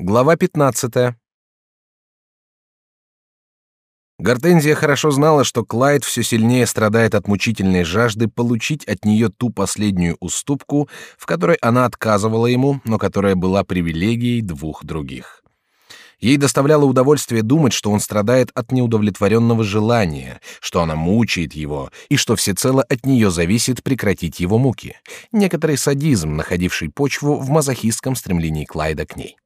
Глава 15. Гортензия хорошо знала, что Клайд все сильнее страдает от мучительной жажды получить от нее ту последнюю уступку, в которой она отказывала ему, но которая была привилегией двух других. Ей доставляло удовольствие думать, что он страдает от неудовлетворенного желания, что она мучает его, и что всецело от нее зависит прекратить его муки. Некоторый садизм, находивший почву в мазохистском стремлении Клайда к ней.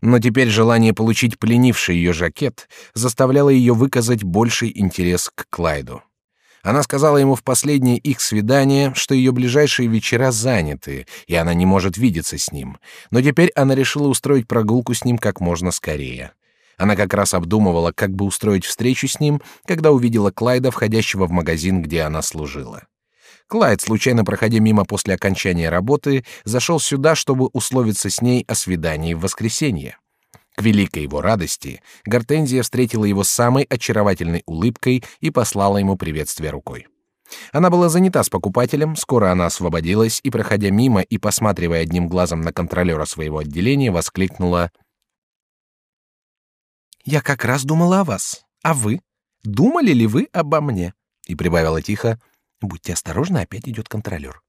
Но теперь желание получить пленивший ее жакет заставляло ее выказать больший интерес к Клайду. Она сказала ему в последнее их свидание, что ее ближайшие вечера заняты, и она не может видеться с ним. Но теперь она решила устроить прогулку с ним как можно скорее. Она как раз обдумывала, как бы устроить встречу с ним, когда увидела Клайда, входящего в магазин, где она служила. Клайд, случайно проходя мимо после окончания работы, зашел сюда, чтобы условиться с ней о свидании в воскресенье. К великой его радости Гортензия встретила его самой очаровательной улыбкой и послала ему приветствие рукой. Она была занята с покупателем, скоро она освободилась и, проходя мимо и посматривая одним глазом на контролера своего отделения, воскликнула: "Я как раз думала о вас. А вы? Думали ли вы обо мне?" И прибавила тихо: "Будьте осторожны, опять идет контролер".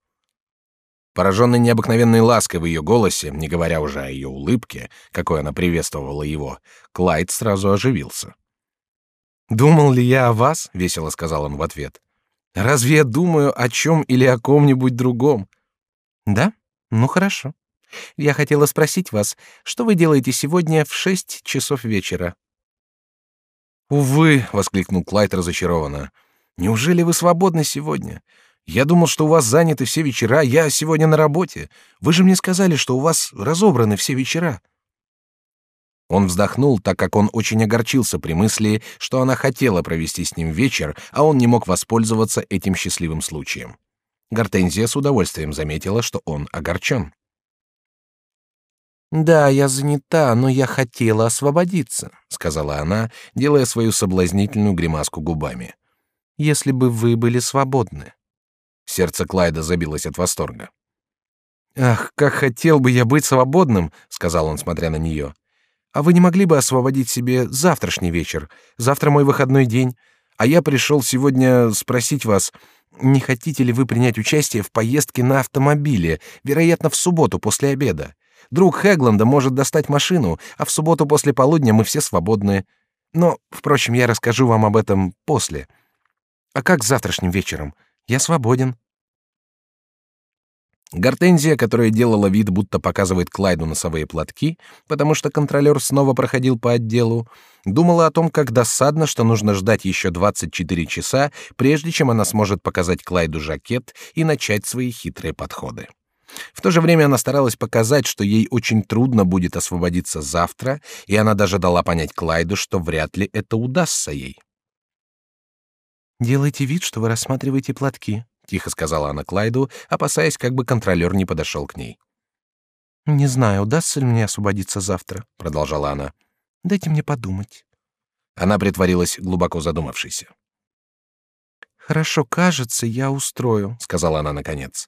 Пораженный необыкновенной лаской в ее голосе, не говоря уже о ее улыбке, какой она приветствовала его, Клайд сразу оживился. «Думал ли я о вас?» — весело сказал он в ответ. «Разве я думаю о чем или о ком-нибудь другом?» «Да? Ну хорошо. Я хотела спросить вас, что вы делаете сегодня в шесть часов вечера?» «Увы!» — воскликнул Клайд разочарованно. «Неужели вы свободны сегодня? Я думал, что у вас заняты все вечера, я сегодня на работе. Вы же мне сказали, что у вас разобраны все вечера. Он вздохнул, так как он очень огорчился при мысли, что она хотела провести с ним вечер, а он не мог воспользоваться этим счастливым случаем. Гортензия с удовольствием заметила, что он огорчен. Да, я занята, но я хотела освободиться, сказала она, делая свою соблазнительную гримаску губами. Если бы вы были свободны. Сердце Клайда забилось от восторга. Ах, как хотел бы я быть свободным, сказал он, смотря на нее. А вы не могли бы освободить себе завтрашний вечер? Завтра мой выходной день, а я пришел сегодня спросить вас, не хотите ли вы принять участие в поездке на автомобиле, вероятно, в субботу после обеда? Друг Хегланда может достать машину, а в субботу после полудня мы все свободны. Но, впрочем, я расскажу вам об этом после. А как завтрашним вечером? Я свободен. Гортензия, которая делала вид, будто показывает Клайду носовые платки, потому что контролер снова проходил по отделу, думала о том, как досадно, что нужно ждать еще 24 часа, прежде чем она сможет показать Клайду жакет и начать свои хитрые подходы. В то же время она старалась показать, что ей очень трудно будет освободиться завтра, и она даже дала понять Клайду, что вряд ли это удастся ей. Делайте вид, что вы рассматриваете платки, тихо сказала она Клайду, опасаясь, как бы контролер не подошел к ней. Не знаю, удастся ли мне освободиться завтра, продолжала она. Дайте мне подумать. Она притворилась глубоко задумавшейся. Хорошо, кажется, я устрою, сказала она наконец.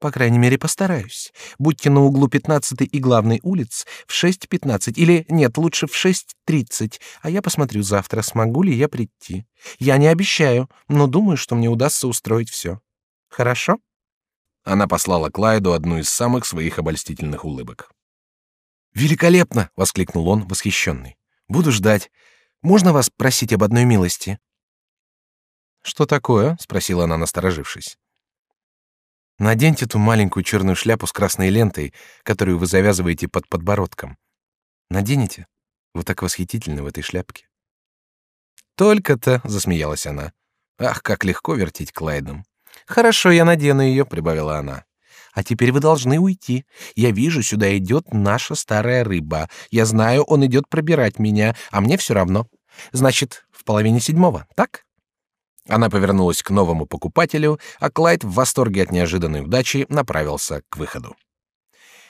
По крайней мере, постараюсь. Будьте на углу 15 и главной улиц в 6:15 или нет, лучше в 6:30, а я посмотрю завтра, смогу ли я прийти. Я не обещаю, но думаю, что мне удастся устроить все. Хорошо? Она послала Клайду одну из самых своих обольстительных улыбок. Великолепно, воскликнул он, восхищенный. Буду ждать. Можно вас просить об одной милости? Что такое? спросила она, насторожившись. Наденьте ту маленькую черную шляпу с красной лентой, которую вы завязываете под подбородком. Наденете? Вы так восхитительны в этой шляпке. Только-то, засмеялась она. Ах, как легко вертеть Клайдом. Хорошо, я надену ее, прибавила она. А теперь вы должны уйти. Я вижу, сюда идет наша старая рыба. Я знаю, он идет пробирать меня, а мне все равно. Значит, в половине седьмого, так? Она повернулась к новому покупателю, а Клайд в восторге от неожиданной удачи направился к выходу.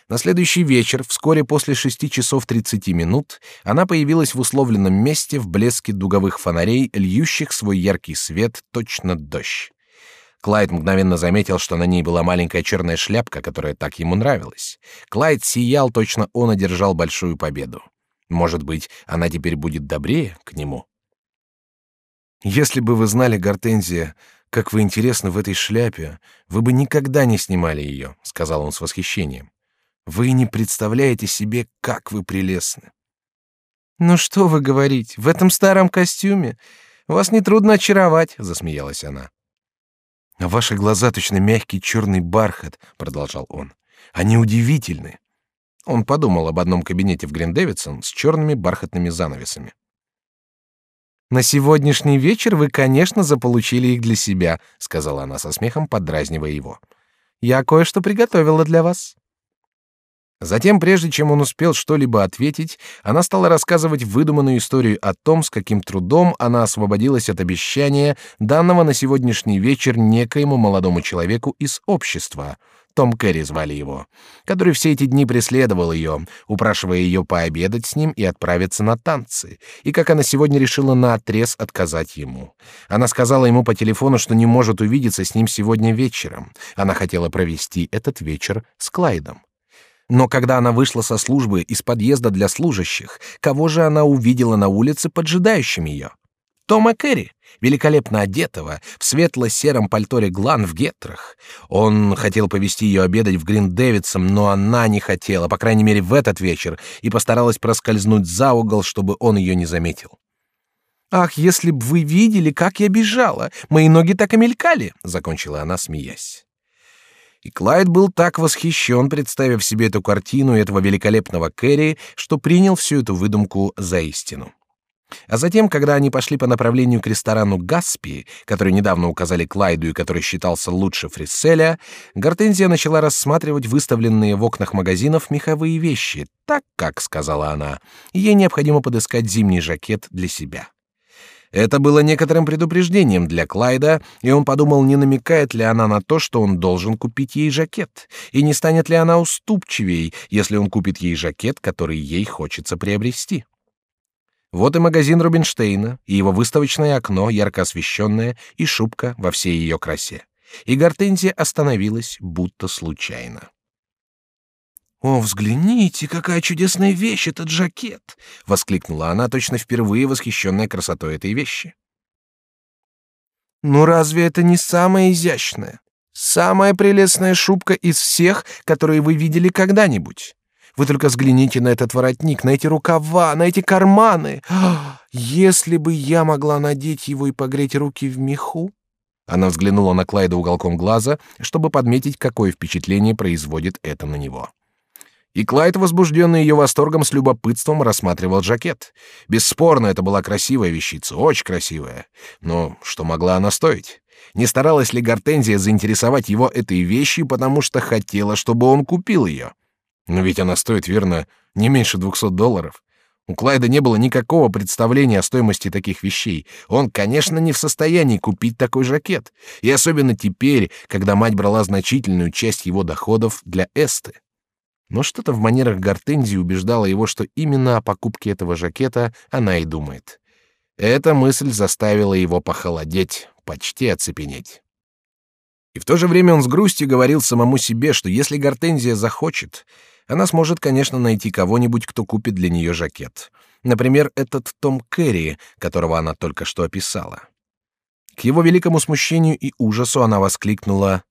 На следующий вечер, вскоре после шести часов тридцати минут, она появилась в условленном месте в блеске дуговых фонарей, льющих свой яркий свет точно дождь. Клайд мгновенно заметил, что на ней была маленькая черная шляпка, которая так ему нравилась. Клайд сиял, точно он одержал большую победу. Может быть, она теперь будет добрее к нему? Если бы вы знали, Гортензия, как вы интересны в этой шляпе, вы бы никогда не снимали ее, сказал он с восхищением. Вы не представляете себе, как вы прелестны. Ну что вы говорите? В этом старом костюме вас не трудно очаровать, засмеялась она. Ваши глаза точно мягкий черный бархат, продолжал он. Они удивительны. Он подумал об одном кабинете в Грин-Дэвидсон с черными бархатными занавесами. На сегодняшний вечер вы, конечно, заполучили их для себя, сказала она со смехом, поддразнивая его. Я кое-что приготовила для вас. Затем, прежде чем он успел что-либо ответить, она стала рассказывать выдуманную историю о том, с каким трудом она освободилась от обещания, данного на сегодняшний вечер некоему молодому человеку из общества. Том Кэрри звали его, который все эти дни преследовал ее, упрашивая ее пообедать с ним и отправиться на танцы, и как она сегодня решила наотрез отказать ему. Она сказала ему по телефону, что не может увидеться с ним сегодня вечером. Она хотела провести этот вечер с Клайдом. Но когда она вышла со службы из подъезда для служащих, кого же она увидела на улице поджидающим ее? Тома Керри, великолепно одетого, в светло-сером пальто реглан в гетрах. Он хотел повести ее обедать в Грин Дэвидсом, но она не хотела, по крайней мере, в этот вечер, и постаралась проскользнуть за угол, чтобы он ее не заметил. «Ах, если б вы видели, как я бежала! Мои ноги так и мелькали!» — закончила она, смеясь. И Клайд был так восхищен, представив себе эту картину этого великолепного Кэрри, что принял всю эту выдумку за истину. А затем, когда они пошли по направлению к ресторану Гаспи, который недавно указали Клайду и который считался лучше Фрисселя, Гортензия начала рассматривать выставленные в окнах магазинов меховые вещи, так как, сказала она, ей необходимо подыскать зимний жакет для себя. Это было некоторым предупреждением для Клайда, и он подумал, не намекает ли она на то, что он должен купить ей жакет, и не станет ли она уступчивей, если он купит ей жакет, который ей хочется приобрести. Вот и магазин Рубинштейна, и его выставочное окно, ярко освещенное, и шубка во всей ее красе. И Гортензия остановилась, будто случайно. «О, взгляните, какая чудесная вещь этот жакет!» — воскликнула она, точно впервые восхищенная красотой этой вещи. «Ну разве это не самая изящная, самая прелестная шубка из всех, которые вы видели когда-нибудь? Вы только взгляните на этот воротник, на эти рукава, на эти карманы. Если бы я могла надеть его и погреть руки в меху!» Она взглянула на Клайда уголком глаза, чтобы подметить, какое впечатление производит это на него. И Клайд, возбужденный ее восторгом, с любопытством рассматривал жакет. Бесспорно, это была красивая вещица, очень красивая. Но что могла она стоить? Не старалась ли Гортензия заинтересовать его этой вещью, потому что хотела, чтобы он купил ее? Но ведь она стоит, верно, не меньше двухсот долларов. У Клайда не было никакого представления о стоимости таких вещей. Он, конечно, не в состоянии купить такой жакет. И особенно теперь, когда мать брала значительную часть его доходов для Эсты. Но что-то в манерах Гортензии убеждало его, что именно о покупке этого жакета она и думает. Эта мысль заставила его похолодеть, почти оцепенеть. И в то же время он с грустью говорил самому себе, что если Гортензия захочет, она сможет, конечно, найти кого-нибудь, кто купит для нее жакет. Например, этот Том Керри, которого она только что описала. К его великому смущению и ужасу она воскликнула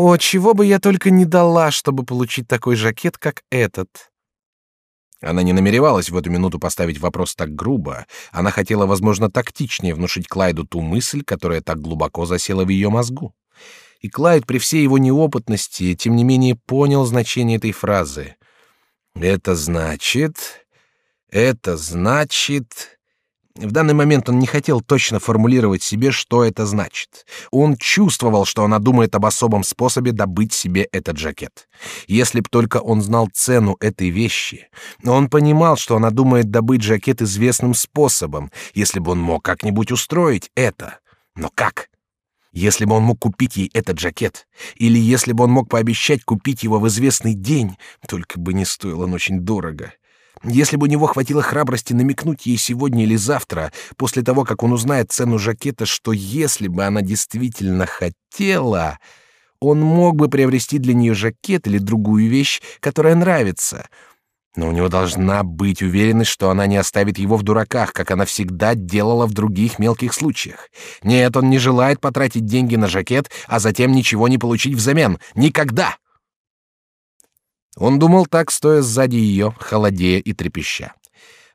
о, чего бы я только не дала, чтобы получить такой жакет, как этот. Она не намеревалась в эту минуту поставить вопрос так грубо. Она хотела, возможно, тактичнее внушить Клайду ту мысль, которая так глубоко засела в ее мозгу. И Клайд при всей его неопытности, тем не менее, понял значение этой фразы. Это значит, это значит. В данный момент он не хотел точно формулировать себе, что это значит. Он чувствовал, что она думает об особом способе добыть себе этот жакет. Если б только он знал цену этой вещи. Но он понимал, что она думает добыть жакет известным способом, если бы он мог как-нибудь устроить это. Но как? Если бы он мог купить ей этот жакет, или если бы он мог пообещать купить его в известный день, только бы не стоил он очень дорого — Если бы у него хватило храбрости намекнуть ей сегодня или завтра, после того, как он узнает цену жакета, что если бы она действительно хотела, он мог бы приобрести для нее жакет или другую вещь, которая нравится. Но у него должна быть уверенность, что она не оставит его в дураках, как она всегда делала в других мелких случаях. Нет, он не желает потратить деньги на жакет, а затем ничего не получить взамен. Никогда! Он думал так, стоя сзади ее, холодея и трепеща.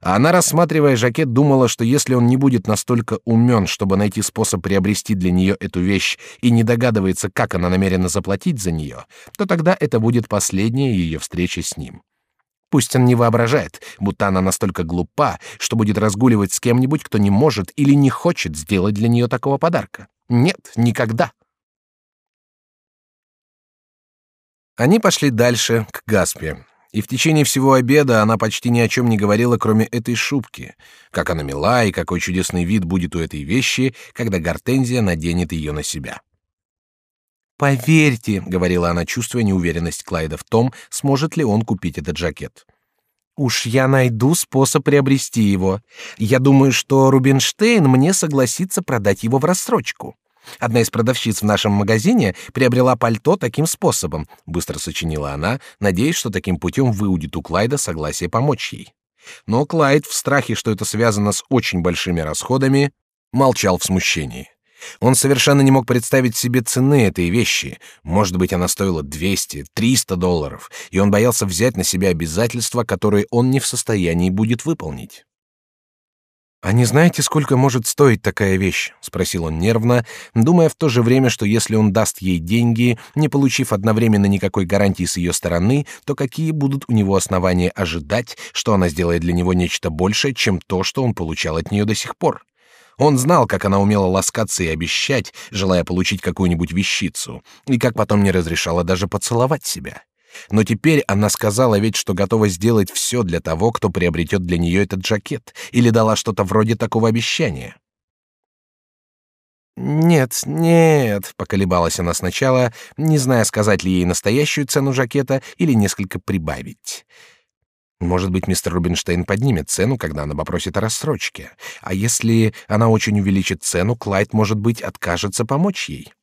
А она, рассматривая жакет, думала, что если он не будет настолько умен, чтобы найти способ приобрести для нее эту вещь и не догадывается, как она намерена заплатить за нее, то тогда это будет последняя ее встреча с ним. Пусть он не воображает, будто она настолько глупа, что будет разгуливать с кем-нибудь, кто не может или не хочет сделать для нее такого подарка. Нет, никогда. Они пошли дальше, к Гаспе, и в течение всего обеда она почти ни о чем не говорила, кроме этой шубки. Как она мила и какой чудесный вид будет у этой вещи, когда Гортензия наденет ее на себя. «Поверьте», — говорила она, чувствуя неуверенность Клайда в том, сможет ли он купить этот жакет. «Уж я найду способ приобрести его. Я думаю, что Рубинштейн мне согласится продать его в рассрочку». Одна из продавщиц в нашем магазине приобрела пальто таким способом, быстро сочинила она, надеясь, что таким путем выудит у Клайда согласие помочь ей. Но Клайд в страхе, что это связано с очень большими расходами, молчал в смущении. Он совершенно не мог представить себе цены этой вещи. Может быть, она стоила 200, 300 долларов, и он боялся взять на себя обязательства, которые он не в состоянии будет выполнить. «А не знаете, сколько может стоить такая вещь?» — спросил он нервно, думая в то же время, что если он даст ей деньги, не получив одновременно никакой гарантии с ее стороны, то какие будут у него основания ожидать, что она сделает для него нечто большее, чем то, что он получал от нее до сих пор? Он знал, как она умела ласкаться и обещать, желая получить какую-нибудь вещицу, и как потом не разрешала даже поцеловать себя. Но теперь она сказала ведь, что готова сделать все для того, кто приобретет для нее этот жакет, или дала что-то вроде такого обещания. Нет, нет, поколебалась она сначала, не зная, сказать ли ей настоящую цену жакета или несколько прибавить. Может быть, мистер Рубинштейн поднимет цену, когда она попросит о рассрочке. А если она очень увеличит цену, Клайд, может быть, откажется помочь ей.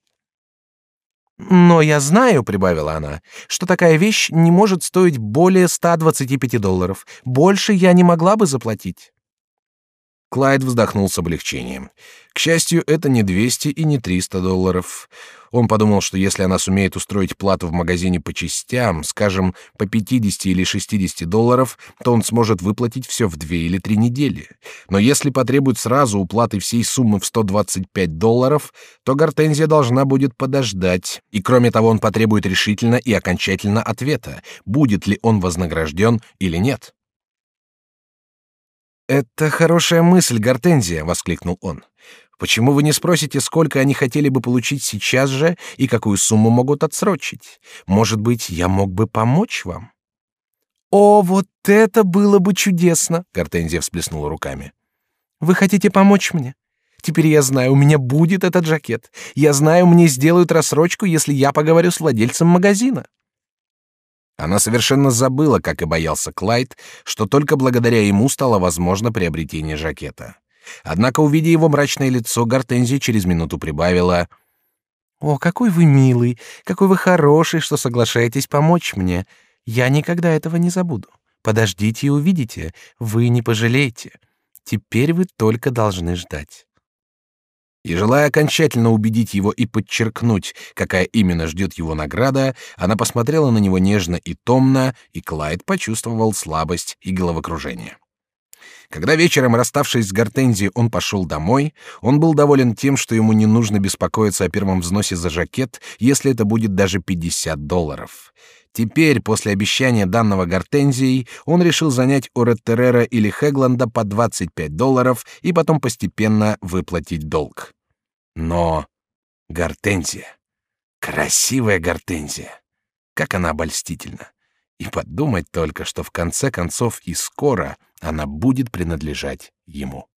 Но я знаю, прибавила она, что такая вещь не может стоить более 125 долларов. Больше я не могла бы заплатить. Клайд вздохнул с облегчением. К счастью, это не 200 и не 300 долларов. Он подумал, что если она сумеет устроить плату в магазине по частям, скажем, по 50 или 60 долларов, то он сможет выплатить все в две или три недели. Но если потребует сразу уплаты всей суммы в 125 долларов, то Гортензия должна будет подождать. И кроме того, он потребует решительно и окончательно ответа, будет ли он вознагражден или нет. «Это хорошая мысль, Гортензия!» — воскликнул он. Почему вы не спросите, сколько они хотели бы получить сейчас же и какую сумму могут отсрочить? Может быть, я мог бы помочь вам? О, вот это было бы чудесно! Гортензия всплеснула руками. Вы хотите помочь мне? Теперь я знаю, у меня будет этот жакет. Я знаю, мне сделают рассрочку, если я поговорю с владельцем магазина. Она совершенно забыла, как и боялся Клайд, что только благодаря ему стало возможно приобретение жакета. Однако, увидя его мрачное лицо, Гортензия через минуту прибавила: "О, какой вы милый, какой вы хороший, что соглашаетесь помочь мне. Я никогда этого не забуду. Подождите и увидите, вы не пожалеете. Теперь вы только должны ждать". И желая окончательно убедить его и подчеркнуть, какая именно ждет его награда, она посмотрела на него нежно и томно, и Клайд почувствовал слабость и головокружение. Когда вечером, расставшись с Гортензией, он пошел домой, он был доволен тем, что ему не нужно беспокоиться о первом взносе за жакет, если это будет даже 50 долларов. Теперь, после обещания данного Гортензией, он решил занять у Реттерера или Хегланда по 25 долларов и потом постепенно выплатить долг. Но Гортензия, красивая Гортензия, как она обольстительна. И подумать только, что в конце концов и скоро она будет принадлежать ему.